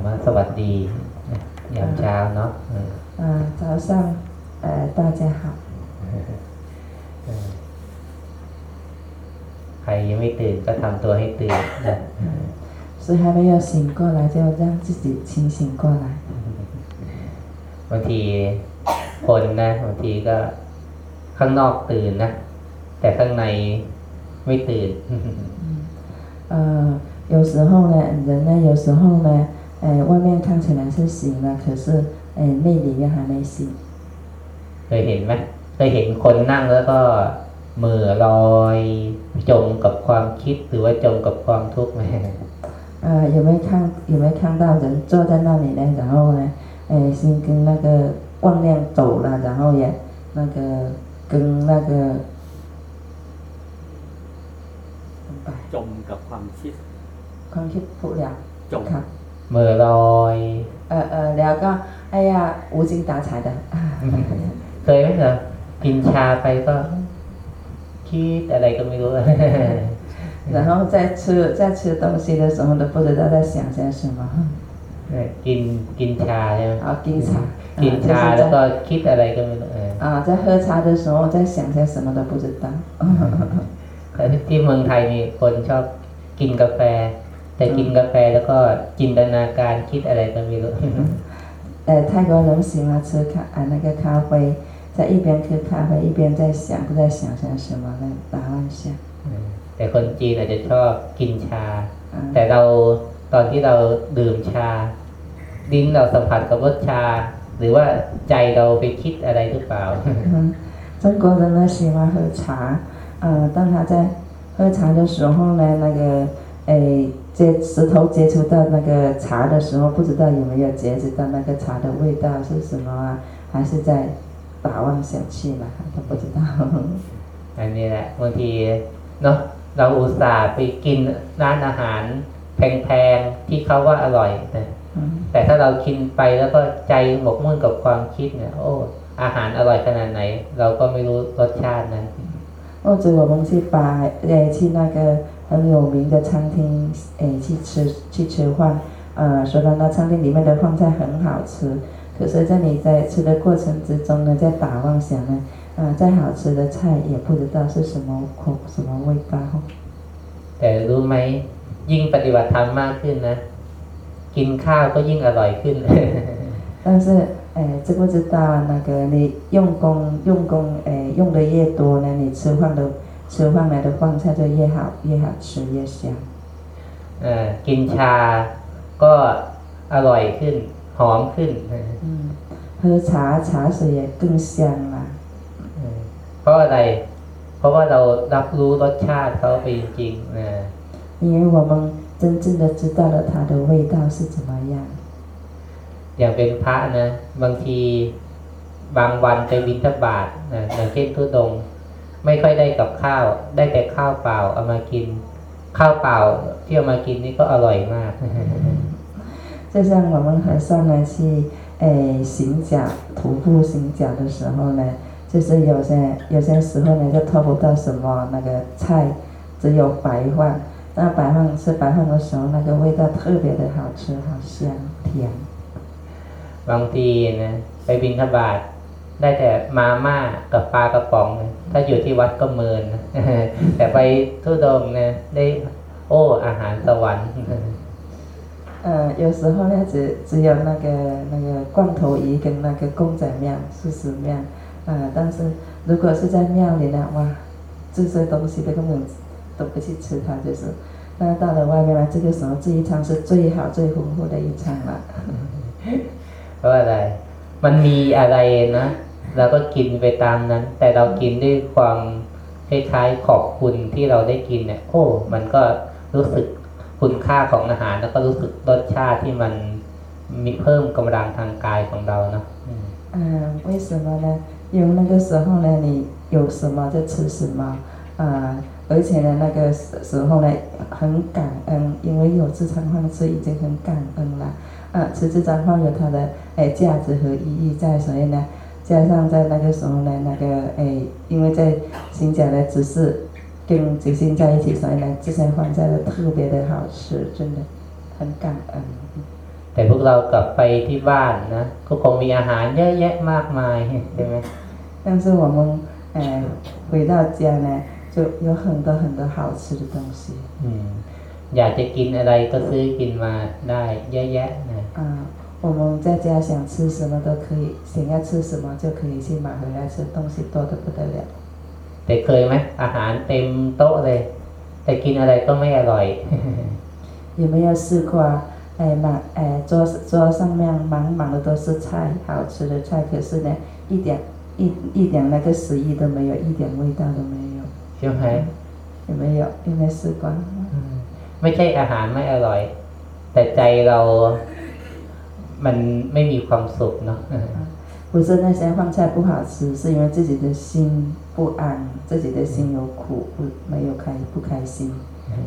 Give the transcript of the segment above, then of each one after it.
มาสวัสดียามเช้าเนาะเออ 啊，早上，呃，大家好。 เออใครยังไม่ตื่นก็ทำตัวให้ตื่นนะ 谁还没有醒过来，就让自己清醒过来。 บางทีคนนะบางทีก็ข้างนอกตื่นนะ แต่ข้างในไม่ตื่น 呃，有时候呢，人呢，有时候呢， 呃，外面看起来是醒了，可是，呃，内里面还没醒。 เคยเห็นไหมเคยเห็นคนนั่งแล้วก็มือลอยจมกับความคิดหรือว่าจมกับความทุกข์ไหม 呃，有没有看有没有看到人坐在那里呢？然后呢，呃，心跟那个妄念走了，然后也那个跟那个，明白， จมกับความคิด ความคิด不了， จม 看。 มือลอย เออเออแล้วก็ไอ้อะ无精打采的啊 เคยไหมเหรอกินชาไปก็คิดอะไรก็ไม่รู้ 然后在吃在吃东西的时候都不知道在想些什么 เนี่ยกินกินชาใช่ไหม 啊经常 กิน 啊就 ชา 是 แล้วก็ 在 คิดอะไรก็ไม่รู้เออ 啊在喝茶的时候在想些什么都不知道 แต่ที่เมืองไทยนี่คนชอบกินกาแฟ แต่กินกาแฟแล้วก็จินตนาการคิดอะไรก็ไม่รู้ 呃泰国人喜欢吃咖啊那个咖啡在一边喝咖啡一边在想不知道想些什么在打乱想 แต่คนจีนอาจจะชอบกินชา 啊 แต่เราตอนที่เราดื่มชา ลิ้นเราสัมผัสกับรสชา หรือว่าใจเราไปคิดอะไรหรือเปล่า 嗯中国人呢喜欢喝茶呃当他在喝茶的时候呢那个诶， 接石头接触到那个茶的时候，不知道有没有觉知到那个茶的味道是什么啊？还是在打妄想去嘛？都不知道。 อันนี้แหละบางทีเนาะเราอุตส่าห์ไปกินร้านอาหาร แพงๆที่เขาว่าอร่อยนะ 嗯 แต่ถ้าเรากินไปแล้วก็ใจหมกมุ่นกับความคิดเนี่ย โอ้ อาหารอร่อยขนาดไหน เราก็ไม่รู้รสชาตินั้น 或者我们去把诶去那个 很有名的餐厅诶去吃去吃饭，呃，虽然那餐厅里面的饭菜很好吃，可是在你在吃的过程之中呢，在打妄想呢，呃，再好吃的菜也不知道是什么口什么味道。 แต่รู้ไหมยิ่งปฏิบัติธรรมมากขึ้นนะ กินข้าวก็ยิ่งอร่อยขึ้น 但是，诶，知不知道那个你用功用功，诶，用的越多呢，你吃饭的 吃饭来的饭菜就越好，越好吃越香。 เอ่อกินชาก็อร่อยขึ้น หอมขึ้น 嗯，喝茶茶水也更香啦。 เออเพราะอะไร เพราะว่าเรารับรู้รสชาติเขาไปจริงๆนะ 因为我们真正的知道了它的味道是怎么样。 อย่างเป็นพระนะ บางทีบางวันไปบิณฑบาตนะอย่างเช่นทุดงค์ ไม่ค่อยได้กับข้าว ได้แต่ข้าวเปล่าเอามากิน ข้าวเปล่าที่เอามากินนี่ก็อร่อยมาก 就像我们和尚呢去诶行脚徒步行脚的时候呢，就是有些有些时候呢就拖不到什么那个菜，只有白饭。那白饭吃白饭的时候，那个味道特别的好吃，好香甜。 บางทีนะไปบิณฑบาตได้แต่มาม่ากับปลากระป๋องนะ ถ้าอยู่ที่วัดก็เมินนะ แต่ไปทุดงค์นะได้โอ้อาหารสวรรค์ 呃，有时候呢，只只有那个那个罐头鱼跟那个公仔面、素食面，呃，但是如果是在庙里呢，哇，这些东西都根本都不去吃它，就是。那到了外面呢，这个时候这一餐是最好、最丰富的一餐了。 เพราะอะไร มันมีอะไรนะ เราก็กินไปตามนั้น แต่เรากินด้วยความคล้ายๆขอบคุณที่เราได้กินเนี่ย โอ้ มันก็รู้สึกคุณค่าของอาหาร แล้วก็รู้สึกรสชาติที่มันมีเพิ่มกำลังทางกายของเราเนาะอืม 嗯，为什么呢？因为那个时候呢，你有什么就吃什么，啊、而且呢，那个时时候呢，很感恩，因为有这餐饭吃已经很感恩了。啊，吃这餐饭有它的诶价值和意义在，所以呢， 加上在那个时候呢，那个诶，因为在新疆呢只是跟执行在一起，所以呢，这些饭菜都特别的好吃，真的很感恩。 แต่พวกเรากลับไปที่บ้านนะก็คงมีอาหารเยอะแยะมากมายใช่ไหม 但是我们呃回到家呢，就有很多很多好吃的东西。 อืม อยากจะกินอะไรก็ซื้อกินมาได้เยอะแยะนะ 啊、 我们在家想吃什么都可以，想要吃什么就可以去买回来吃，东西多得不得了。 แต่เคยไหมอาหารเต็มโต๊ะเลย แต่กินอะไรก็ไม่อร่อย 有没有试过啊？哎，满哎桌桌上面满满的都是菜，好吃的菜，可是呢，一点一一点那个食欲都没有，一点味道都没有。 ใช่ไหม 有没有？有没有试过？ อืมไม่ใช่อาหารไม่อร่อย แต่ใจเรา มันไม่มีความสุขเนาะ 不是那些饭菜不好吃，是因为自己的心不安，自己的心有苦，不没有开不开心，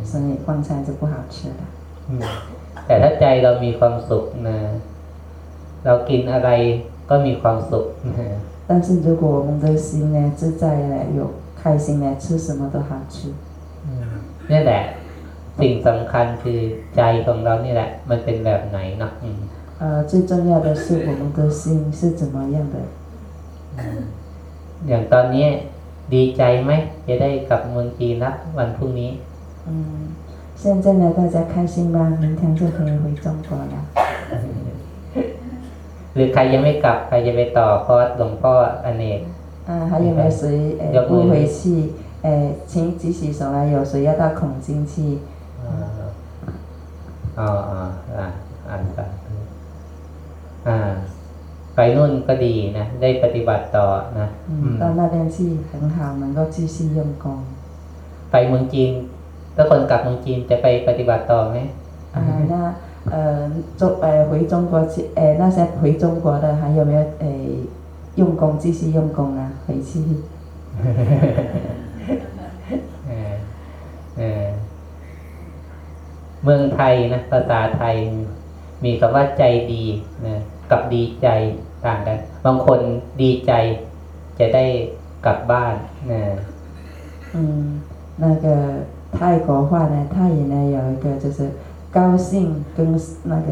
所以饭菜就不好吃了。 อืมแต่ถ้าใจเรามีความสุขนะ เรากินอะไรก็มีความสุขนะ 但是如果我们的心呢自在呢，有开心呢，吃什么都好吃。 อืมนี่แหละ สิ่งสำคัญคือใจของเรานี่แหละ มันเป็นแบบไหนเนาะอืม 呃，最重要的是我们的心是怎么样的。 อย่างตอนนี้ดีใจไหมจะได้กลับเมืองจีนละวันพรุ่งนี้ 嗯，现在呢，大家开心吗？明天就可以回中国了。 หรือใครยังไม่กลับใครจะไปต่อคอร์สหลวงพ่ออเนก 啊，还有没有谁诶要不不回去？诶，请举起手来，有谁要到孔津去？ อ๋ออ๋ออ่าอ่านสาธุ อ่า ไปนู่นก็ดีนะ ได้ปฏิบัติต่อนะอืม 嗯，到那边去很好，能够继续用功。 ไปเมืองจีนถ้าคนกลับเมืองจีนจะไปปฏิบัติต่อไหม 啊，那呃中呃回中国去，诶那些回中国的还有没有诶用功继续用功啊？回去。 เออเออเมืองไทยนะภาษาไทย มีคำว่าใจดีนะ กับดีใจต่างกัน บางคนดีใจจะได้กลับบ้านนะ 嗯，那个泰国话呢，泰语呢有一个就是高兴跟那个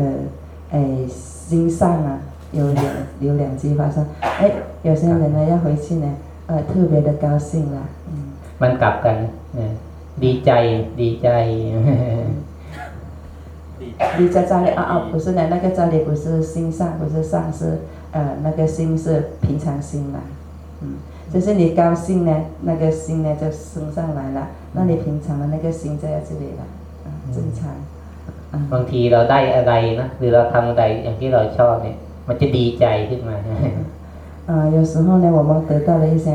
诶心上啊，有两有两句话说，哎，有些人呢要回去呢，呃，特别的高兴啦，嗯， มันกลับกันนะดีใจ ดีใจ 你在这里啊啊，不是呢，那个这里不是心上，不是上是呃那个心是平常心啦，嗯，就是你高兴呢，那个心呢就升上来了，那你平常的那个心在这里了，啊，正常。 บางทีเราได้อะไรนะหรือเราทำอะไรอย่างที่เราชอบเนี่ย มันจะดีใจขึ้นมา 呃，有时候呢，我们得到了一些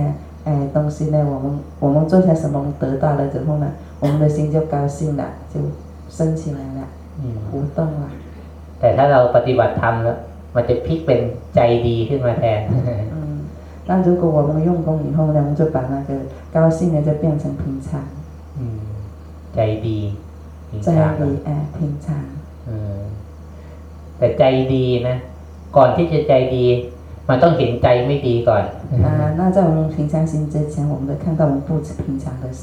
哎东西呢，我们我们做些什么得到了之后呢，我们的心就高兴了，就升起来了， อืม 活动了。 แต่ถ้าเราปฏิบัติธรรมแล้ว มันจะพลิกเป็นใจดีขึ้นมาแทน 嗯，那如果我们用功以后呢，我们就把那个高兴呢就变成平常， อืมใจดีจริง 在 จัง 里哎平常。 เออแต่ใจดีนะ ก่อนที่จะใจดี มันต้องเห็นใจไม่ดีก่อน 啊，那在我们平常心之前，我们得看到我们不平常的心。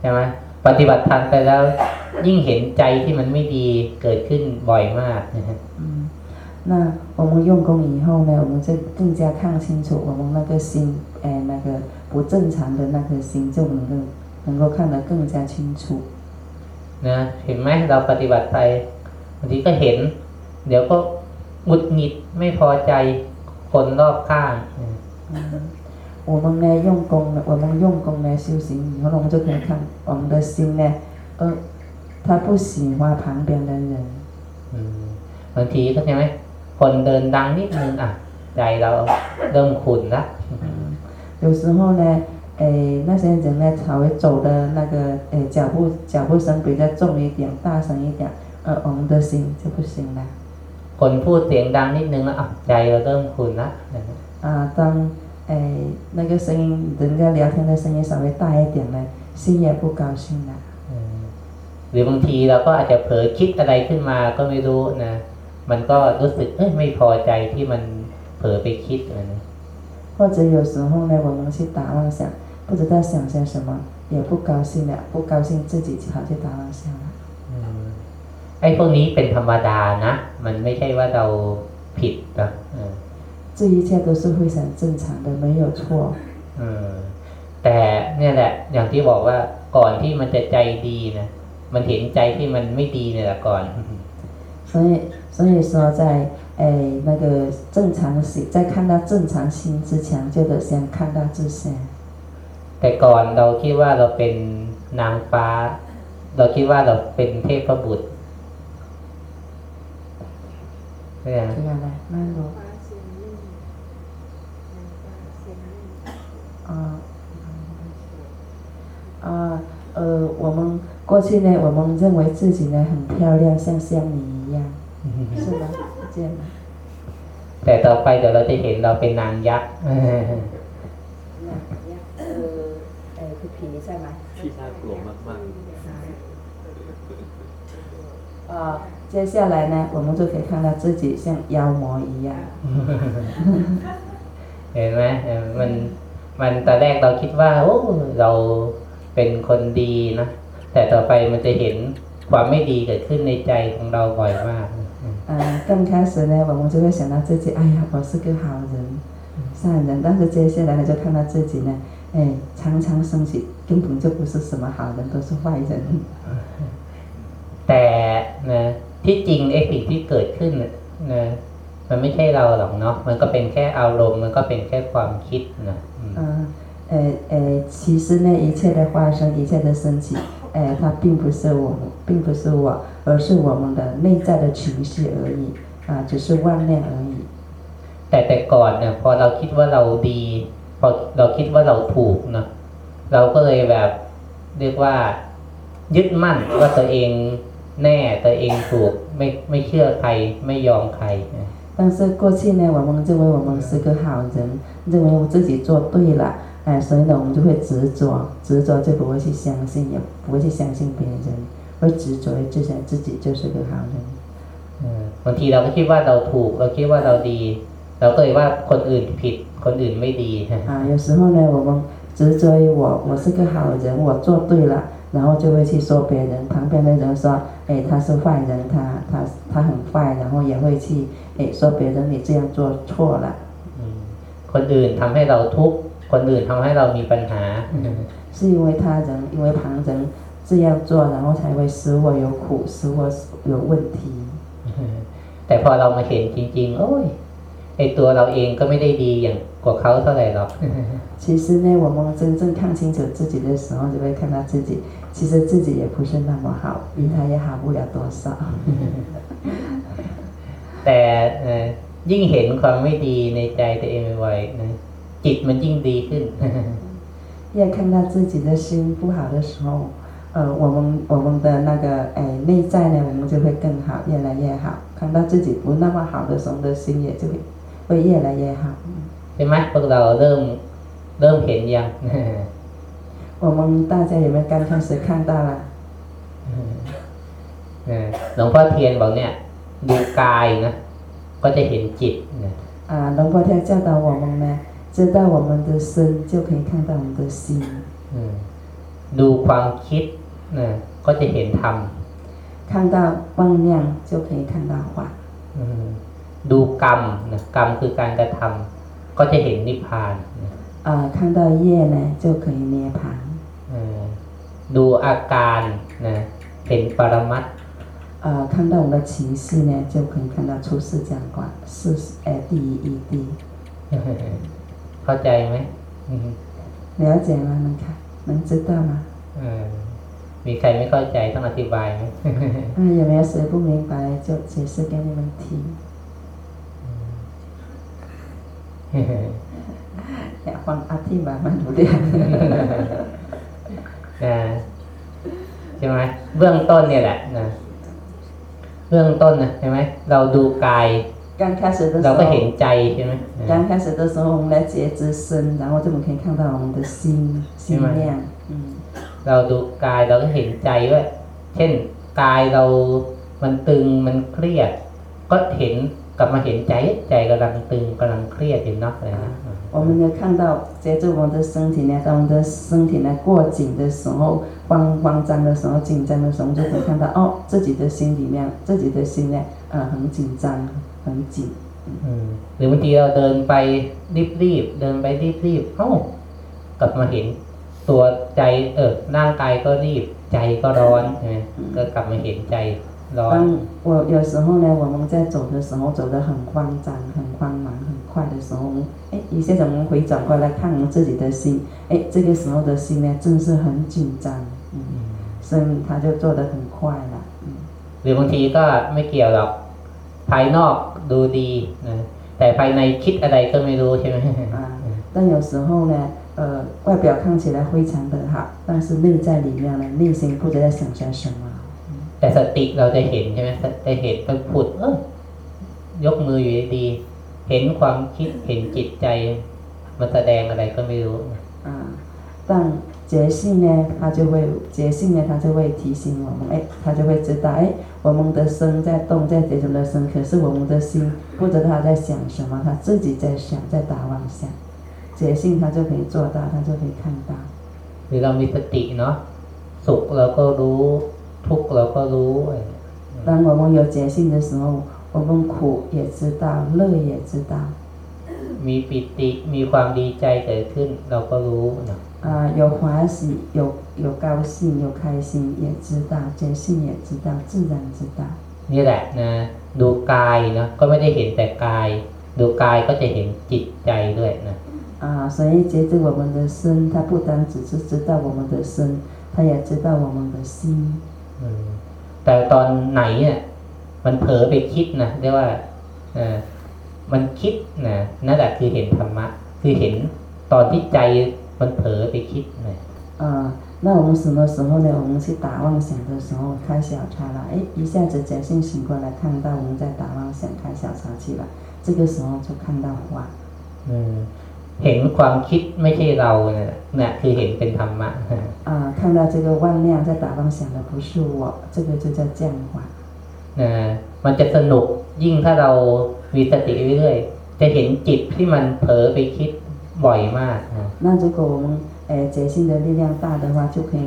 ใช่ไหม ปฏิบัติธรรมไปแล้ว ยิ่งเห็นใจที่มันไม่ดีเกิดขึ้นบ่อยมาก 嗯，那我们用功以后呢，我们就更加看清楚我们那个心，哎，那个不正常的那颗心，就能够能够看得更加清楚。 นะเห็นไหมเราปฏิบัติไปบางทีก็เห็น เดี๋ยวก็หงุดหงิดไม่พอใจคนรอบข้าง 嗯， 我们呢用功呢，我们用功呢修行以后呢，我们就可以看我们的心呢，呃，他不喜欢旁边的人。 อืมบางทีก็ใช่ไหมคนเดินดังนิดนึงอ่ะ ใจเราเริ่มขุ่นละ 嗯，有时候呢，诶，那些人呢，稍微走的那个诶脚步脚步声比较重一点，大声一点，呃，我们的心就不行了。 คนพูดเสียงดังนิดนึงแล้วอ่ะใจเราเริ่มขุ่นละ 啊，当 诶那个声音，人家聊天的声音稍微大一点呢，心也不高兴了。 อืมหรือบางทีเราก็อาจจะเผลอคิดอะไรขึ้นมาก็ไม่รู้นะ มันก็รู้สึกเอ้ยไม่พอใจที่มันเผลอไปคิดนะ 或者有时候呢，我们去打妄想，不知道想些什么，也不高兴了，不高兴自己跑去打妄想了。 อืม ไอ้พวกนี้เป็นธรรมดานะ มันไม่ใช่ว่าเราผิดนะเออ 这一切都是非常正常的，没有错。 เออแต่เนี่ยแหละ อย่างที่บอกว่าก่อนที่มันจะใจดีนะมันเห็นใจที่มันไม่ดีเนี่ยแหละก่อน 所以，所以说在诶那个正常心，在看到正常心之前，就得先看到自身。 แต่ก่อนเราคิดว่าเราเป็นนางฟ้า เราคิดว่าเราเป็นเทพบุตรใช่ไหม 这个来，慢录。ฟ้าเ 啊啊呃，我们过去呢，我们认为自己呢很漂亮，像香米一样，是吗？是这样吗？ แต่ต่อไปเดี๋ยวเราจะเห็นเราเป็นนางยักษ์ 那呃，哎，皮皮在吗？ ที่น่ากลัวมาก 啊，接下来呢，我们就可以看到自己像妖魔一样。 เห็นไหมเออมัน มันตอนแรกเราคิดว่า โอ้เราเป็นคนดีนะ แต่ต่อไปมันจะเห็นความไม่ดีเกิดขึ้นในใจของเราบ่อยมาก 呃，刚开始呢，我们就会想到自己，哎呀，我是个好人、善人，但是接下来呢，就看到自己呢，哎，常常生气，根本就不是什么好人，都是坏人。 แต่นะที่จริงไอ้สิ่งที่เกิดขึ้นน่ะนะมันไม่ใช่เราหรอกเนาะมันก็เป็นแค่อารมณ์มันก็เป็นแค่ความคิดนะอืม 嗯，呃呃，其实呢，一切的发生，一切的升起，呃，它并不是我们，并不是我，而是我们的内在的情绪而已，啊，只是妄念而已。 แต่แต่ก่อนเนี่ยพอเราคิดว่าเราดี พอเราคิดว่าเราถูกเนาะเราก็เลยแบบ เรียกว่า ยึดมั่นว่าตัวเองแน่ตัวเองถูก ไม่ไม่เชื่อใครไม่ยอมใครนะ 但是过去呢，我们认为我们是个好人，认为我自己做对了，哎，所以呢，我们就会执着，执着就不会去相信，也不会去相信别人，会执着于自己自己就是个好人。 เออบางทีเราก็คิดว่าเราถูก เราคิดว่าเราดี เราก็เลยว่าคนอื่นผิด คนอื่นไม่ดี 啊，有时候呢，我们执着于我，我是个好人，我做对了，然后就会去说别人，旁边的人说，哎，他是坏人，他他 他很坏，然后也会去哎说别人你这样做错了。 อืมคนอื่นทำให้เราทุกข์ คนอื่นทำให้เรามีปัญหา 是因为他人，因为旁人这样做，然后才会使我有苦，使我有问题。 แต่พอเรามาเห็นจริง ๆ โอ้ยไอตัวเราเองก็ไม่ได้ดีอย่างกว่าเขาเท่าไหร่หรอก 其实呢，我们真正看清楚自己的时候，就会看到自己， 其实自己也不是那么好，比他也好不了多少。 แต่เอ่อยิ่งเห็นความไม่ดีในใจตัวเองบ่อยๆนะจิตมันยิ่งดีขึ้น 越看到自己的心不好的时候，呃，我们我们的那个哎内在呢，我们就会更好，越来越好。看到自己不那么好的时候，的心也就会会越来越好。 ใช่ไหมพวกเราเริ่มเริ่มเห็นยัง 我们大家有没有刚开始看到了？ เออหลวงพ่อเทียนบอกเนี่ย ดูกายนะก็จะเห็นจิตนะ 啊，龙婆天教导我们呢，知道我们的身，就可以看到我们的心。 อืมดูความคิดนะก็จะเห็นธรรม 看到妄念，就可以看到法。 อืมดูกรรมนะกรรมคือการกระทำก็จะเห็นนิพพานนะ 啊，看到业呢，就可以涅槃。 เออดูอาการนะเห็นปรมัตถ์ 啊，看到我们的情绪呢，就可以看到出世讲观，是哎第一义谛。 เข้าใจไหมอืม 了解吗？能看能知道吗？ เออมีใครไม่เข้าใจต้องอธิบายไหม 啊，有没有谁不明白就解释给你们听？อยากฟังอธิบายมันรู้เรื่อง นะใช่ไหมเบื้องต้นเนี่ยแหละนะเบื้องต้นนะใช่ไหมเราดูกาย 刚开始的时 เรา 候 ก็，เห็นใจใช่ไหมนะ 刚开始的时候，我们来觉知身，然后就我们可以看到我们的心心量，嗯， เราดูกายเราก็เห็นใจว่า เช่น กายเรามันตึงมันเครียด ก็เห็นกลับมาเห็นใจใจกำลังตึงกำลังเครียดอยู่เนักเลยนะ 我们要看到接住我们的身体呢，当我们的身体呢过紧的时候， 慌慌张的时候、紧张的时候，就会看到哦，自己的心里面，自己的心呢，呃，很紧张，很紧。 อืมหรือบางทีเราเดินไปรีบๆเดินไปรีบๆเอ้ากลับมาเห็นตัวใจเออร่างกายก็รีบใจก็ร้อนใช่ไหมก็กลับมาเห็นใจร้อน 当我有时候呢，我们在走的时候，走得很慌张、很慌忙、很 快的时候，我们哎，一下子我们回转过来看我们自己的心，哎，这个时候的心呢，正是很紧张，嗯，所以他就做得很快了，嗯。 หรือบางทีก็ไม่เกี่ยวหรอกภายนอกดูดีนะแต่ภายในคิดอะไรก็ไม่รู้ใช่ไหม 啊，但有时候呢，呃，外表看起来非常的好，但是内在里面呢，内心不知道在想些什么。 แต่สติเราจะเห็นใช่ไหมจะเห็นไปผุดเออยกมืออยู่ดีๆ เห็นความคิดเห็นจิตใจมันแสดงอะไรก็ไม่รู้ 啊，但觉性呢，它就会觉性呢，它就会提醒我们，哎，它就会知道，哎，我们的身在动，在觉中的身，可是我们的心不知道他在想什么，他自己在想，在打妄想。觉性他就可以做到，他就可以看到。 หรือเรามีสติเนาะสุขเราก็รู้ ทุกข์เราก็รู้ 当我们有觉性的时候， 我们苦也知道，乐也知道。 มีปิติมีความดีใจเกิดขึ้น เราก็รู้เนาะ 啊、有欢喜，有有高兴，有开心，也知道，觉性也知道，自然知道。 นี่แหละนะดูกายเนาะก็ไม่ได้เห็นแต่กาย ดูกายก็จะเห็นจิตใจด้วยนะ 啊，所以觉知我们的身，它不单只是知道我们的身，它也知道我们的心。 อืมแต่ตอนไหนเนี่ย มันเผลอไปคิดนะเรียกว่าเออมันคิดนะนั่นแหละคือเห็นธรรมะ คือเห็นตอนที่ใจมันเผลอไปคิดนะ 啊，那我们什么时候呢？我们去打妄想的时候开小差了，哎，一下子觉性醒过来，看到我们在打妄想，开小差去了，这个时候就看到花。 อืมเห็นความคิดไม่ใช่เราเนี่ยนะคือเห็นเป็นธรรมะ 啊，看到这个妄念在打妄想的不是我，这个就叫降法。 นะมันจะสนุกยิ่งถ้าเรามีสติเรื่อยๆจะเห็นจิตที่มันเผลอไปคิดบ่อยมากนะ 那如果我们诶觉性的力量大的话，就可以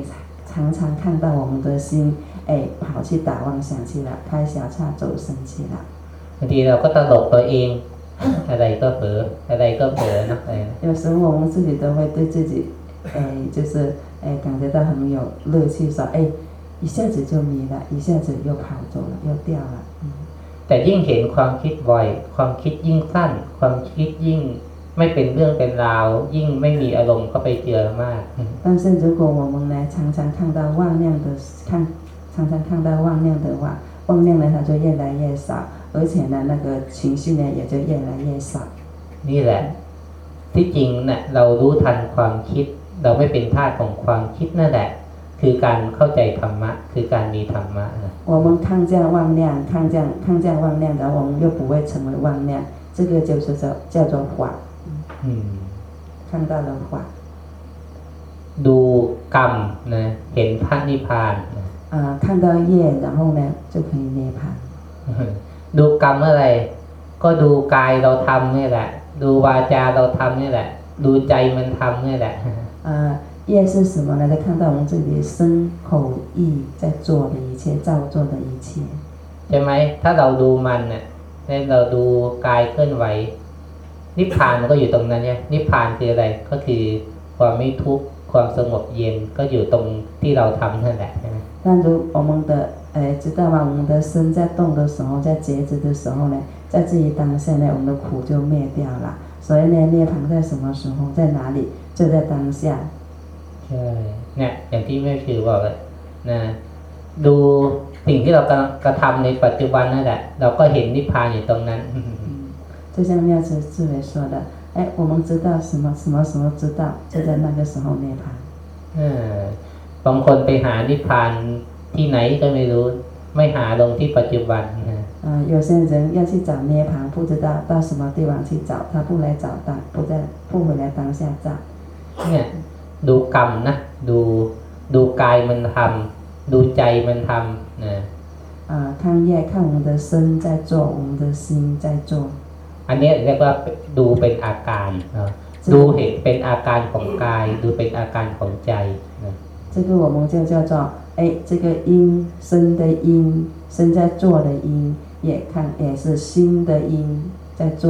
常常看到我们的心诶跑去打妄想去了，开小差走神去了。 บางทีเราก็ตลกตัวเอง อะไรก็เผลออะไรก็เผลอนะอะไรนะ 有时候我们自己都会对自己，诶，就是诶感觉到很有乐趣，说诶， 一下子就迷了，一下子又跑走了，又掉了。嗯， แต่ยิ่งเห็นความคิดบ่อย ความคิดยิ่งสั้น ความคิดยิ่งไม่เป็นเรื่องเป็นราว ยิ่งไม่มีอารมณ์ก็ไปเจอมาก 但是如果我们呢常常看到妄念的看，常常看到妄念的话，妄念呢它就越来越少，而且呢那个情绪呢也就越来越少。 นี่แหละ ที่จริงเนี่ยเรารู้ทันความคิด เราไม่เป็นทาสของความคิดนั่นแหละ คือการเข้าใจธรรมะ คือการมีธรรมะนะ 我们看见妄念，看见看见妄念，然后我们又不会成为妄念，这个就是叫叫做法， อืม 看到了法。 ดูกรรมนะเห็นพระนิพพานนะ 啊、看到业，然后呢就可以涅槃。 ดูกรรมอะไร ก็ดูกายเราทำนี่แหละ ดูวาจาเราทำนี่แหละ ดูใจมันทำนี่แหละ 啊、 业是什么呢？在看到我们自己的身口意在做的一切，造作的一切。 ใช่ไหม ถ้าเราดูมันเนี่ยให้เราดูกายเคลื่อนไหว นิพพานมันก็อยู่ตรงนั้นเนี่ยนิพพานคืออะไร ก็คือความไม่ทุกข์ ความสงบเย็น ก็อยู่ตรงที่เราทำนั่นแหละใช่ไหม 那如我们的哎，知道吗？我们的身在动的时候，在觉知的时候呢，在自己当下呢，我们的苦就灭掉了。所以呢，涅槃在什么时候，在哪里？就在当下。 ใช่ เนี่ย อย่างที่แม่คือบอกเลยนะ ดูสิ่งที่เรากำลังกระทำในปัจจุบันนั่นแหละ เราก็เห็นนิพพานอยู่ตรงนั้น 嗯，就像妙慈智慧说的，哎，我们知道什么什么什么知道，就在那个时候涅槃。 เออบางคนไปหานิพพานที่ไหนก็ไม่รู้ ไม่หาลงที่ปัจจุบันนะ 啊、有些人要去找涅槃，不知道到什么地方去找，他不来找当，不在不回来当下找。 เนี่ย ดูกรรมนะ ดูดูกายมันทำดูใจมันทำนะ 啊、看业，看我们的身在做，我们的心在做。 อันเนี้ยเรียกว่าดูเป็นอาการนะดูเห็นเป็นอาการของกาย ดูเป็นอาการของใจนะ 啊、 这个我们就叫做哎，这个因生的因，生在做的因，也看也是心的因在做。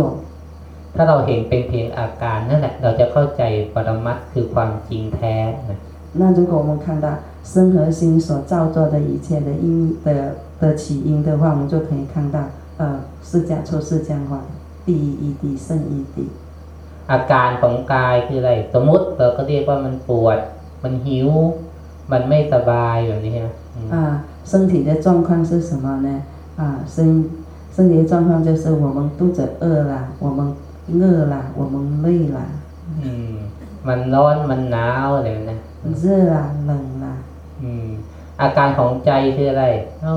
ถ้าเราเห็นเป็นเพียงอาการนั่นแหละ เราจะเข้าใจปรมัตถ์คือความจริงแท้นะ 那如果我们看到身和心所造作的一切的因的的起因的话，我们就可以看到呃释迦出释迦法第一义谛胜义谛。 อาการของกายคืออะไร สมมุติเราก็เรียกว่ามันปวด มันหิว มันไม่สบายแบบนี้ใช่ไหมอืม 啊，身体的状况是什么呢？啊，身身体的状况就是我们肚子饿啦，我们 饿啦，我们累啦， อืม มันร้อนมันหนาวอะไรแบบนะ 热啦，冷啦。 อืม อาการของใจคืออะไรโอ้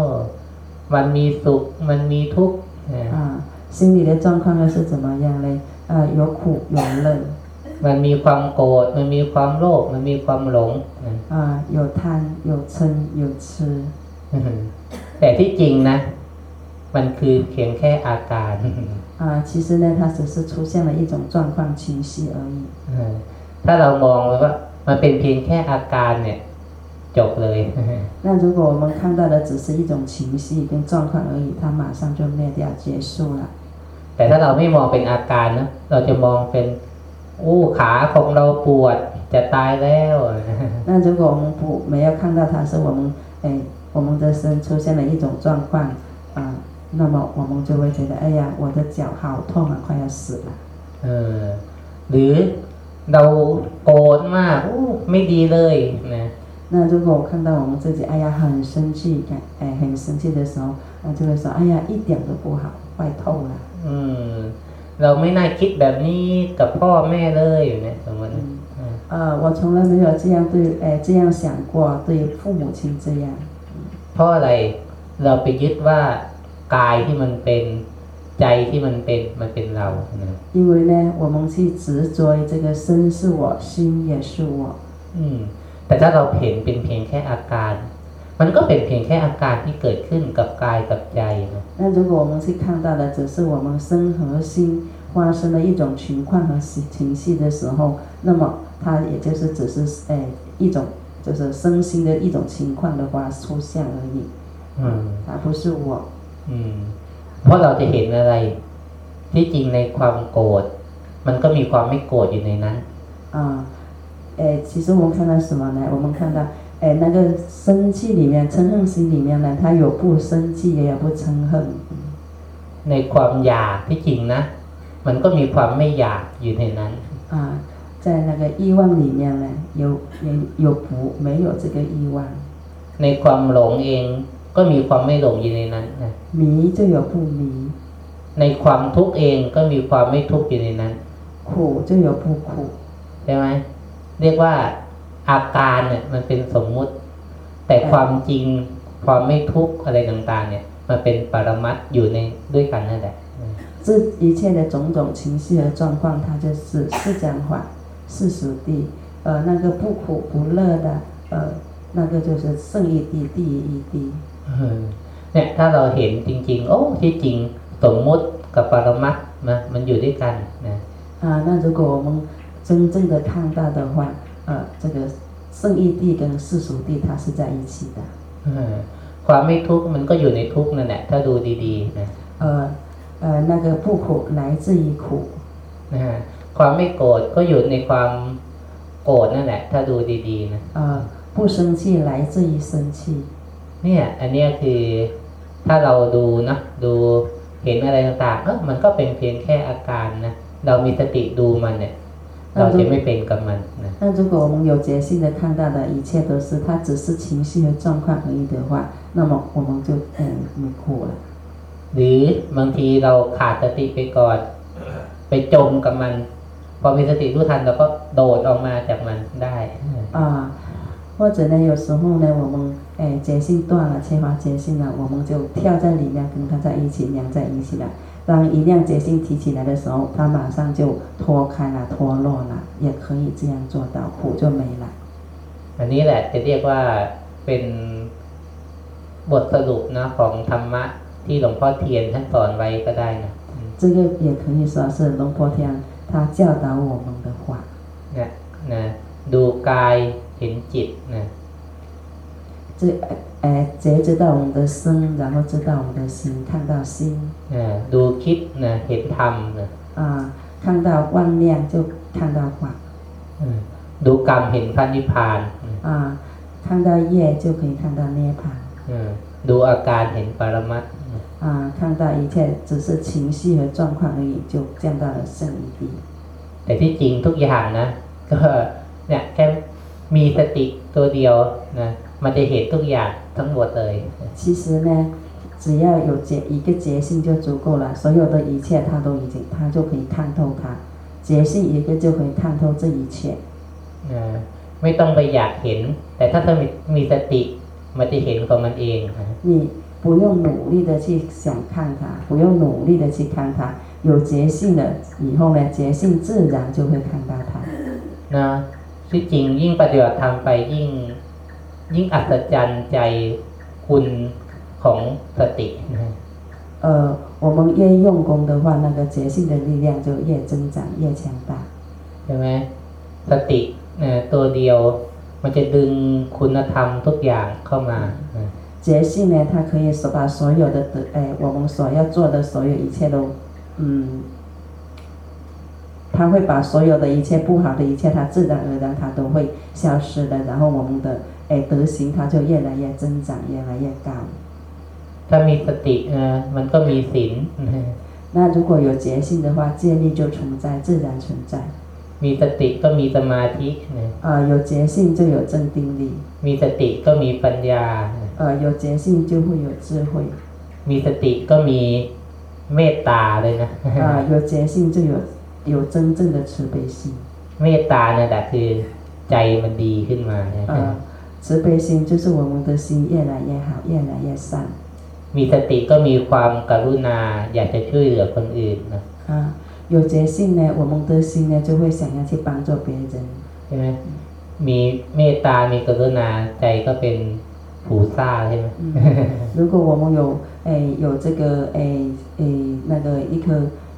มันมีสุข มันมีทุกข์นะ 啊，心理的状况又是怎么样嘞？啊，有苦有乐， มันมีความโกรธ มันมีความโลภ มันมีความหลงนะ 啊，有贪有嗔有痴。 แต่ที่จริงนะ มันคือเพียงแค่อาการ 啊，其实呢，它只是出现了一种状况情绪而已。 เออถ้าเรามองเลยว่า มันเป็นเพียงแค่อาการเนี่ย จบเลย 那如果我们看到的只是一种情绪跟状况而已，它马上就灭掉结束了。 แต่ถ้าเราไม่มองเป็นอาการนะ เราจะมองเป็นอู้ขาของเราปวด จะตายแล้ว 那如果我们不没有看到它是我们哎我们的身出现了一种状况啊， 那么我们就会觉得哎呀我的脚好痛啊，快要死了。 เออ หรือเราโกรธมากอู้ไม่ดีเลยนะ 那如果我看到我们自己哎呀很生气感哎很生气的时候，那就会说哎呀一点都不好，坏透了。 อืม เราไม่น่าคิดแบบนี้กับพ่อแม่เลยอยู่เนี่ยสมมติ 嗯 เออ 呃，我从来没有这样对哎这样想过，对父母亲这样。 เพราะอะไร เราไปยึดว่า กายที่มันเป็นใจที่มันเป็นมันเป็นเรานะ 因为呢，我们去执着于这个身是我，心也是我。 อืม แต่ถ้าเราเห็นเป็นเพียงแค่อาการ มันก็เป็นเพียงแค่อาการที่เกิดขึ้นกับกายกับใจนะ 那如果我们去看到的只是我们身和心发生的一种情况和情绪的时候，那么它也就是只是哎一种就是身心的一种情况的话出现而已， อืม 它不是我。 อืม เพราะเราจะเห็นอะไร ที่จริงในความโกรธมันก็มีความไม่โกรธอยู่ในนั้น 啊，哎，其实我们看到什么呢？我们看到，哎，那个生气里面，嗔恨心里面呢，它有不生气，也有不嗔恨。 ในความอยากที่จริงนะ มันก็มีความไม่อยากอยู่ในนั้น 啊，在那个欲望里面呢，有有有不没有这个欲望， ในความหลงเอง ก็มีความไม่หลงอยู่ในนั้นนะ 迷就有不迷， ในความทุกข์เองก็มีความไม่ทุกข์อยู่ในนั้น 苦就有不苦。 ใช่ไหมเรียกว่าอาการเนี่ยมันเป็นสมมุติ แต่ความจริงความไม่ทุกข์อะไรต่างๆ เนี่ยมันเป็นปรมัตถ์อยู่ในด้วยกันนั่นแหละ 这一切的种种情绪和状况，它就是释讲法、世俗谛，呃，那个不苦不乐的，呃，那个就是圣义谛、第一义谛。 เออเนี่ยถ้าเราเห็นจริง ๆ โอ้ที่จริงสมมุติกับปรมัตถ์นะมันอยู่ด้วยกันนะ 啊，那如果我们真正的看到的话，呃，这个圣义谛跟世俗谛它是在一起的。 เออความไม่ทุกข์มันก็อยู่ในทุกข์นั่นแหละถ้าดูดีๆนะ 呃呃，那个不苦来自于苦， นะฮะความไม่โกรธก็อยู่ในความโกรธนั่นแหละ ถ้าดูดีๆนะ 呃，不生气来自于生气。 เนี่ย อันเนี้ยคือถ้าเราดูนะดูเห็นอะไรต่างๆเออมันก็เป็นเพียงแค่อาการนะเรามีสติดูมันเนี่ย เราจะไม่เป็นกับมันนะ 那如果我们有觉性的看到的一切都是它只是情绪和状况而已的话，那么我们就嗯没苦了。 หรือบางทีเราขาดสติไปก่อน ไปจมกับมัน พอมีสติรู้ทันเราก็โดดออกมาจากมันได้ 啊，或者呢，有时候呢，我们 哎觉性断了，缺乏觉性了，我们就跳在里面跟它在一起，连在一起了。当一辆觉性提起来的时候，它马上就脱开了、脱落了，也可以这样做到，苦就没了。 อันนี้แหละจะเรียกว่าเป็นบทสรุปนะของธรรมะที่หลวงพ่อเทียนท่านสอนไว้ก็ได้นะอืม 这个也可以说是龙婆天他教导我们的话。 เนี่ยนะดูกายเห็นจิตนะ 这呃觉知到我们的身，然后知道我们的心，看到心 อ่าดูคิดนะเห็นธรรมนะ 啊，看到妄念就看到法 อืมดูกรรมเห็นพระนิพพานอืม 啊，看到业就可以看到涅槃 อืมดูอาการเห็นปรมัตถ์อืม 啊，看到一切只是情绪和状况而已，就降到了圣义地。 แต่ที่จริงทุกอย่างนะ ก็เนี่ยแค่มีสติตัวเดียวนะ มันจะเห็นทุกอย่างทั้งหมดเลย 其实呢，只要有觉一个觉性就足够了，所有的一切它都已经，它就可以看透它。觉性一个就可以看透这一切。 นะไม่ต้องไปอยากเห็น แต่ถ้าเธอมีมีสติ มันจะเห็นของมันเองนะ 你不用努力的去想看它，不用努力的去看它，有觉性了以后呢，觉性自然就会看到它。 นะที่จริงยิ่งปฏิบัติธรรมไปยิ่ง ยิ่งอัศจรรย์ใจคุณของสตินะ 呃，我们越用功的话，那个觉性的力量就越增长越强大。 ใช่ไหมสตินะตัวเดียว มันจะดึงคุณธรรมทุกอย่างเข้ามานะ 觉性呢，它可以所把所有的德，哎，我们所要做的所有一切都，嗯，它会把所有的一切不好的一切，它自然而然它都会消失的，然后我们的 哎德行它就越来越增长，越来越高。 ถ้ามีสตินะมันก็มีศีลนะ 那如果有觉性的话，戒律就存在，自然存在。 มีสติก็มีสมาธินะ 啊、有觉性就有正定力， มีสติก็มีปัญญานะ 呃，有觉性就会有智慧， มีสติก็มีเมตตาเลยนะ 啊、有觉性就有有真正的慈悲心， เมตตาเนี่ยแหละคือใจมันดีขึ้นมานะ 啊、 慈悲心就是我们的心越来越好，越来越善。 มีสติก็มีความกรุณา อยากจะช่วยเหลือคนอื่นนะ 啊，有觉性呢，我们的心呢就会想要去帮助别人。 ใช่ไหมมีเมตตา มีกรุณา ใจก็เป็นผูซ่าใช่ไหม 嗯，如果我们有诶有这个诶诶那个一颗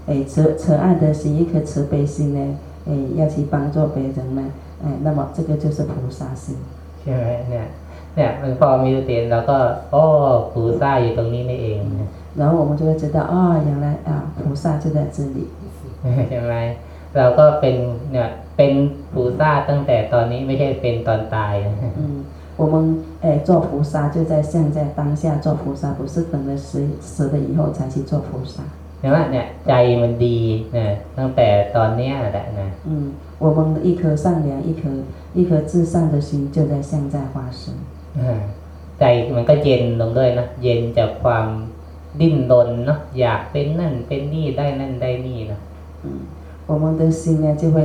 诶慈慈爱的心，一颗慈悲心呢，诶要去帮助别人呢，诶，那么这个就是菩萨心。 ใช่ไหมเนี่ย เนี่ยมันพอมีสติเราก็โอ้ผูซ่าอยู่ตรงนี้นี่เองนะ 然后我们就会知道啊、原来啊菩萨就在这里。 ใช่ไหมเราก็เป็นเนี่ยเป็นผูซ่าตั้งแต่ตอนนี้ไม่ใช่เป็นตอนตายนะ 嗯，我们诶做菩萨就在现在当下做菩萨，不是等了死死了以后才去做菩萨。 ใช่ไหมเนี่ยใจมันดีนะตั้งแต่ตอนเนี้ยแหละนะ 嗯，我们的一颗善良、一颗 一颗至善的心就在现在发生。 อ่าใจมันก็เย็นลงด้วยนะเย็นจากความดิ้นรนเนาะอยากเป็นนั่นเป็นนี่ได้นั่นได้นี่นะ 嗯，我们的心呢就会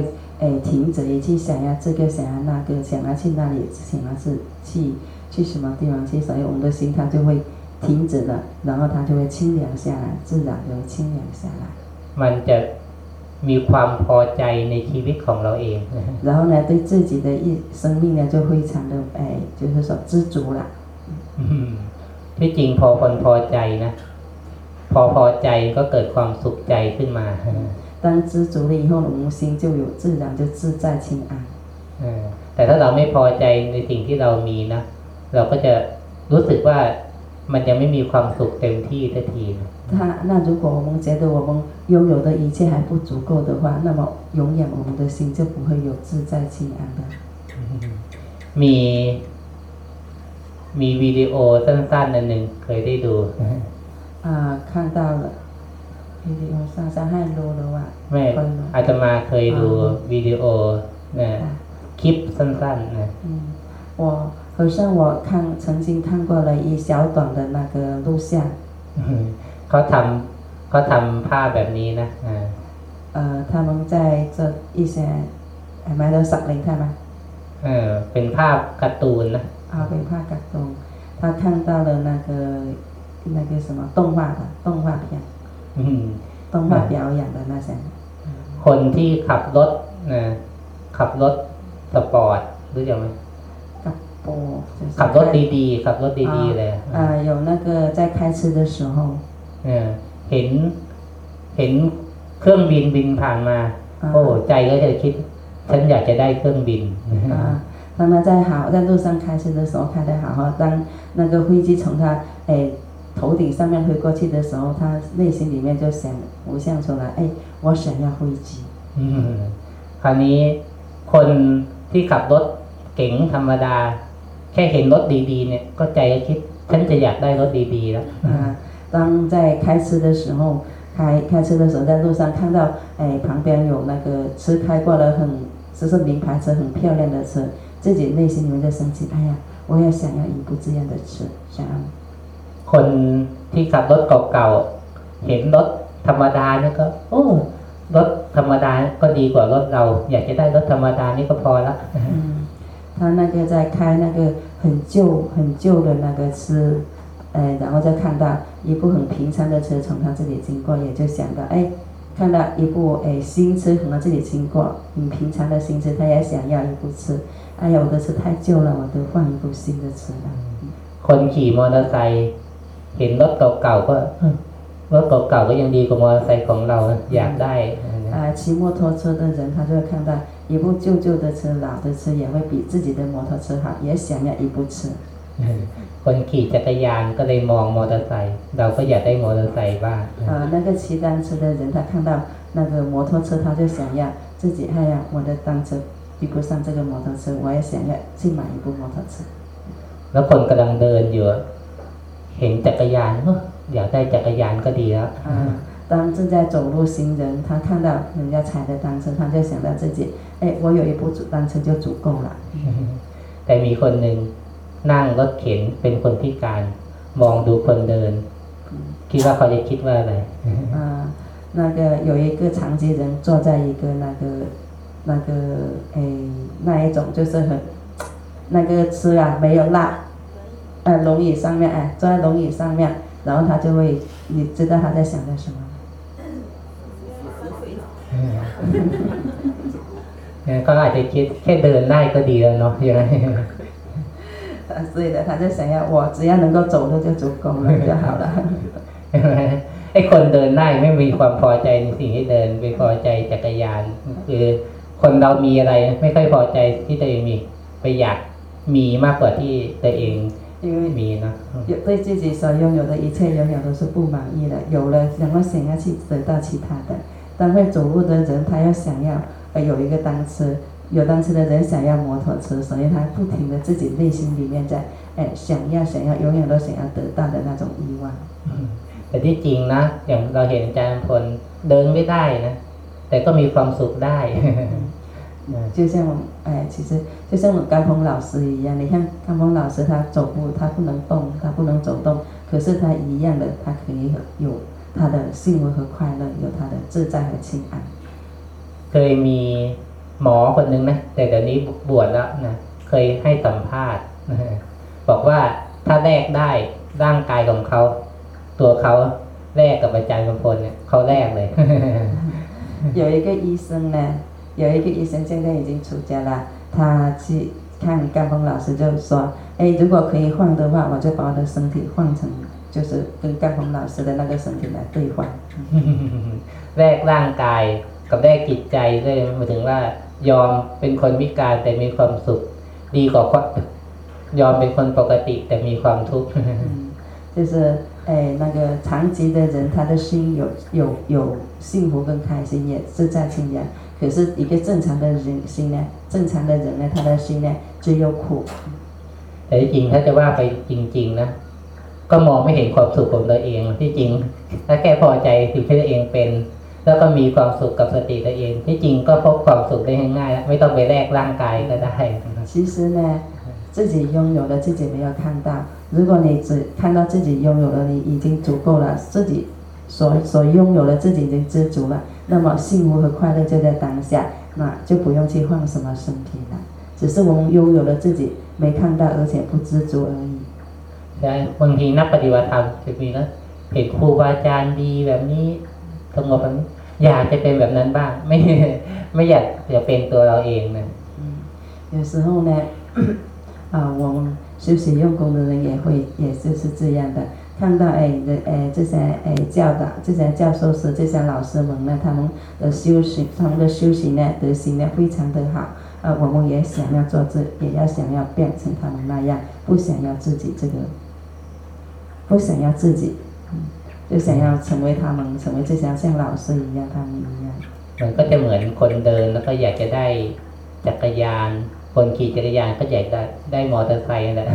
诶停止于去想要这个想要那个，想要去那里，想要是去去什么地方去，所以我们的心它就会停止了，然后它就会清凉下来，自然就会清凉下来。 มันจะ มีความพอใจในชีวิตของเราเองนะ 然后呢，对自己的一生命呢就非常的哎，就是说知足了。 อืมที่จริงพอคนพอใจนะ พอพอใจก็เกิดความสุขใจขึ้นมา 当知足了以后，我们心就有自然就自在清安。 เออแต่ถ้าเราไม่พอใจในสิ่งที่เรามีนะ เราก็จะรู้สึกว่ามันยังไม่มีความสุขเต็มที่สักทีนะ 他那如果我们觉得我们拥有的一切还不足够的话，那么永远我们的心就不会有自在清安的。 มีมีวิดีโอสั้นๆอันหนึ่งเคยได้ดู 啊，看到了，วิดีโอ上上ให้รู้แล้วว่า แม่อาตมาเคยดูวิดีโอนะคลิปสั้นๆนะ 嗯，我好像我看曾经看过了一小短的那个录像， เขาทำเขาทำภาพแบบนี้นะอ่า 呃，他们在这一些，哎，买到สัก零看吗？ เออเป็นภาพการ์ตูนนะ 啊，被画感动，他看到了那个那个什么动画的动画片， อืม 动画表演的那些， คนที่ขับรถนะขับรถสปอร์ตรู้จักไหม กับ播就是 ขับรถ 开 ดีๆ ขับรถดีๆเลย 啊、有那个在开车的时候， เออเห็น เห็นเครื่องบินบินผ่านมา 啊、 โอ้ใจก็จะคิด ฉันอยากจะได้เครื่องบิน 啊， 当他在好在路上开车的时候开得好哈，当那个飞机从他哎头顶上面飞过去的时候，他内心里面就想浮现出来，哎，我想要飞机。 อืมคราวนี้คนที่ขับรถเก๋งธรรมดา แค่เห็นรถดีๆ เนี่ย ก็ใจก็คิด ฉันจะอยากได้รถดีๆแล้ว 啊， 当在开车的时候，开开车的时候，在路上看到，哎，旁边有那个车开过了很，就是名牌车，很漂亮的车，自己内心里面就生气，哎呀，我也想要一部这样的车，想要。 คนที่ขับรถเก่าๆ เห็นรถธรรมดาเนี่ยก็ โอ้รถธรรมดาก็ดีกว่ารถเรา อยากจะได้รถธรรมดานี่ก็พอละ 嗯，他那个在开那个很旧很旧的那个车， 呃，然后再看到一部很平常的车从他这里经过，也就想到，哎，看到一部哎新车从他这里经过，很平常的新车，他也想要一部车。哎呀，我的车太旧了，我都换一部新的车了。 คนขี่มอเตอร์ไซค์เห็นรถเก่าๆก็เอ้ยรถเก่าๆก็ยังดีกว่ามอเตอร์ไซค์ของเราอยากได้ 啊、骑摩托车的人，他就会看到一部旧旧的车、老的车，也会比自己的摩托车好，也想要一部车。 คนขี่จักรยานก็เลยมองมอเตอร์ไซค์เราก็อยากได้มอเตอร์ไซค์บ้าง 啊、那个骑单车的人，他看到那个摩托车，他就想要自己，哎呀，我的单车比不上这个摩托车，我也想要去买一部摩托车。 แล้วคนกำลังเดินอยู่ เห็นจักรยานเอ้ออยากได้จักรยานก็ดีแล้ว 啊、当正在走路行人，他看到人家踩的单车，他就想到自己，哎，我有一部单车就足够了。 แต่มีคนหนึ่ง นั่งรถเข็นเป็นคนพิการ มองดูคนเดิน คิดว่าเขาจะคิดว่าอะไร 啊、那个有一个残疾人坐在一个那个那个诶那一种就是很那个车啊没有拉，呃轮椅上面哎坐在轮椅上面，然后他就会你知道他在想的什么吗？ เขาอาจจะคิดแค่เดินได้ก็ดีแล้วเนาะใช่ไหม 呃所以呢，他就想要我只要能够走路就足够了就好了。 ใช่ไหมไอ้คนเดินได้ไม่มีความพอใจในสิ่งที่เดินไปพอใจจักรยาน คือคนเรามีอะไร ไม่ค่อยพอใจที่ตัวเองมี ไปอยากมีมากกว่าที่ตัวเอง 因为 มีนะ 有对自己所拥有的一切拥有都是不满意的，有了然后想要去得到其他的。当会走路的人，他要想要呃有一个单车， 有单车的人想要摩托车，所以他不停的自己内心里面在哎想要想要永远都想要得到的那种欲望。 แต่ที่จริงนะ อย่างเราเห็นอาจารย์พลเดินไม่ได้นะ แต่ก็มีความสุขได้ 就像我们哎，其实就像我们甘鹏老师一样，你看甘鹏老师他走步他不能动，他不能走动，可是他一样的，他可以有他的幸福和快乐，有他的自在和清安。 เคยมี หมอคนหนึ่งนะ แต่เดี๋ยวนี้บวชแล้วนะ เคยให้สัมภาษณ์ บอกว่าถ้าแลกได้ร่างกายของเขา ตัวเขาแลกกับอาจารย์กำพลเนี่ยเขาแลกเลย 有一个医生呢，有一个医生现在已经出家了，他去看甘峰老师就说，哎，如果可以换的话，我就把我的身体换成，就是跟甘峰老师的那个身体来兑换。 แลกร่างกายกับแลกจิตใจด้วยหมายถึงว่า ยอมเป็นคนพิการแต่มีความสุข ดีกว่าคนยอมเป็นคนปกติแต่มีความทุกข์ 嗯，就是哎，那个残疾的人，他的心有有有幸福跟开心，也自在清凉。可是一个正常的人心呢，正常的人呢，他的心呢只有苦。 แต่ที่จริงถ้าจะว่าไปจริง ๆ นะ ก็มองไม่เห็นความสุขของตัวเอง ที่จริง ถ้าแค่พอใจสิ่งที่ตัวเองเป็น แล้วก็มีความสุขกับสติตัวเอง ที่จริงก็พบความสุขได้ง่ายๆแล้วไม่ต้องไปแลกร่างกายก็ได้ 其实呢，自己拥有的自己没有看到。如果你只看到自己拥有的，你已经足够了，自己所所拥有的自己已经知足了，那么幸福和快乐就在当下，那就不用去换什么身体了。只是我们拥有了自己没看到，而且不知足而已。 ใช่บางทีนักปฏิบัติธรรมจะมีนะเห็นครูบาอาจารย์ดีแบบนี้ สงบแบบนี้อยากจะเป็นแบบนั้นบ้าง ไม่ ไม่อยากจะเป็นตัวเราเองนะ 嗯，有时候呢，啊，我们修习用功的人也会，也就是这样的。看到哎的哎这些哎教导这些教授师这些老师们呢，他们的修行他们的修行呢德行呢非常的好， 呃，我们也想要做这，也要想要变成他们那样，不想要自己这个，不想要自己，嗯， 就想要成为他们，成为就像像老师一样，他们一样。 มันก็จะเหมือนคนเดินแล้วก็อยากจะได้จักรยาน คนขี่จักรยานก็อยากได้ได้มอเตอร์ไซค์นั่นแหละ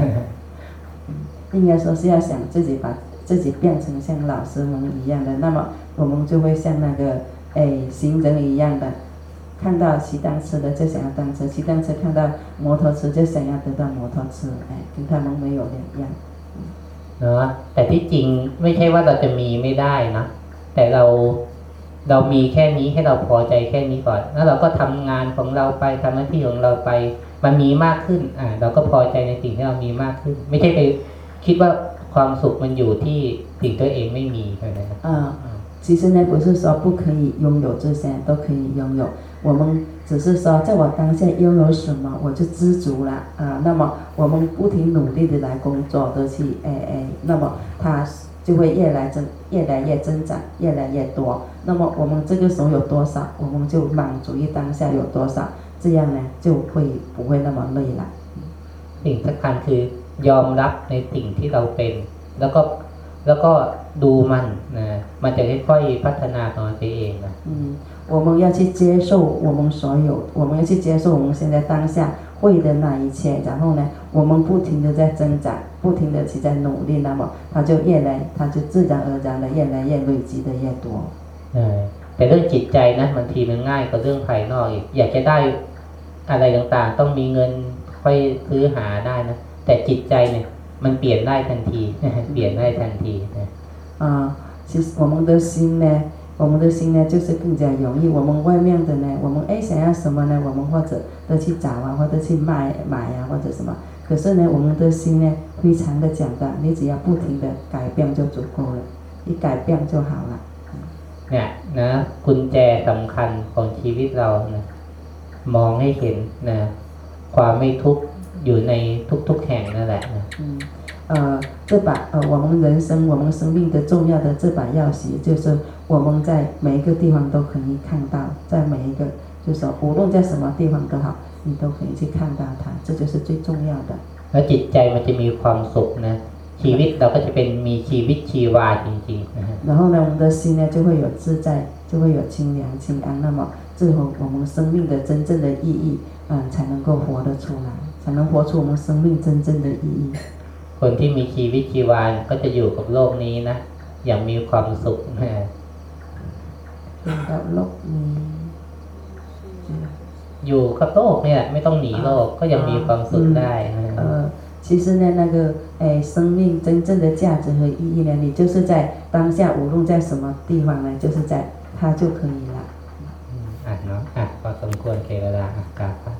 应该说是要想自己把自己变成像老师们一样的，那么我们就会像那个诶行人一样的，看到骑单车的就想要单车，骑单车看到摩托车就想要得到摩托车，哎，跟他们没有两样。 เนาะแต่ที่จริงไม่ใช่ว่าเราจะมีไม่ได้นะ แต่เราเรามีแค่นี้ให้เราพอใจแค่นี้ก่อน แล้วเราก็ทำงานของเราไปทำหน้าที่ของเราไป มันมีมากขึ้น อ่า เราก็พอใจในสิ่งที่เรามีมากขึ้น ไม่ใช่ไปคิดว่าความสุขมันอยู่ที่สิ่งตัวเองไม่มีเท่านั้นนะ 啊、其实呢，不是说不可以拥有这些，都可以拥有。 我们只是说，在我当下拥有什么，我就知足了啊、那么我们不停努力的来工作的去，哎哎，那么它就会越来增，越来越增长，越来越多。那么我们这个时候有多少，我们就满足于当下有多少，这样呢就会不会那么累了。 สิ่งสำคัญคือยอมรับในสิ่งที่เราเป็น แล้วก็แล้วก็ดูมันนะมันจะค่อยๆพัฒนาของมันไปเองนะ 嗯， 我们要去接受我们所有，我们要去接受我们现在当下会的那一切，然后呢，我们不停的在增长，不停的去在努力，那么它就越来，它就自然而然的越来越累积的越多。 เออแต่เรื่องจิตใจนะบางทีมันง่ายกว่าเรื่องภายนอกอีกอยากจะได้อะไรต่างๆ ต้องมีเงินค่อยซื้อหาได้นะ แต่จิตใจเนี่ย มันเปลี่ยนได้ทันที เปลี่ยนได้ทันทีนะ 啊、其实我们的心呢， 我们的心呢，就是更加容易。我们外面的呢，我们哎想要什么呢？我们或者都去找啊，或者去卖买啊，或者什么。可是呢，我们的心呢，非常的简单，你只要不停的改变就足够了，一改变就好了。 เนี่ยนะกุญแจสำคัญของชีวิตเรานะมองให้เห็นนะความไม่ทุกข์อยู่ในทุกๆแห่งนั่นแหละนะ 嗯，呃，这把呃我们人生我们生命的重要的这把钥匙，就是 我们在每一个地方都可以看到，在每一个就是说无论在什么地方都好，你都可以去看到它，这就是最重要的。 แล้วจิตใจมันจะมีความสุขนะ ชีวิตเราก็จะเป็นมีชีวิตชีวาจริงๆนะฮะ 然后呢，我们的心呢就会有自在，就会有清凉清安，那么最后我们生命的真正的意义，嗯，才能够活得出来，才能活出我们生命真正的意义。 คนที่มีชีวิตชีวาก็จะอยู่กับโลกนี้นะ อย่างมีความสุขนะ 到落嗯。 อยู่กับโลกเนี่ยไม่ต้องหนีโลกก็ยังมีความสุขได้นะ 呃，其实呢，那个诶，生命真正的价值和意义呢，你就是在当下，无论在什么地方呢，就是在它就可以了。 อืมอ่ะเนาะอ่ะพอสมควรเคเวลาอ่ะกราบพระ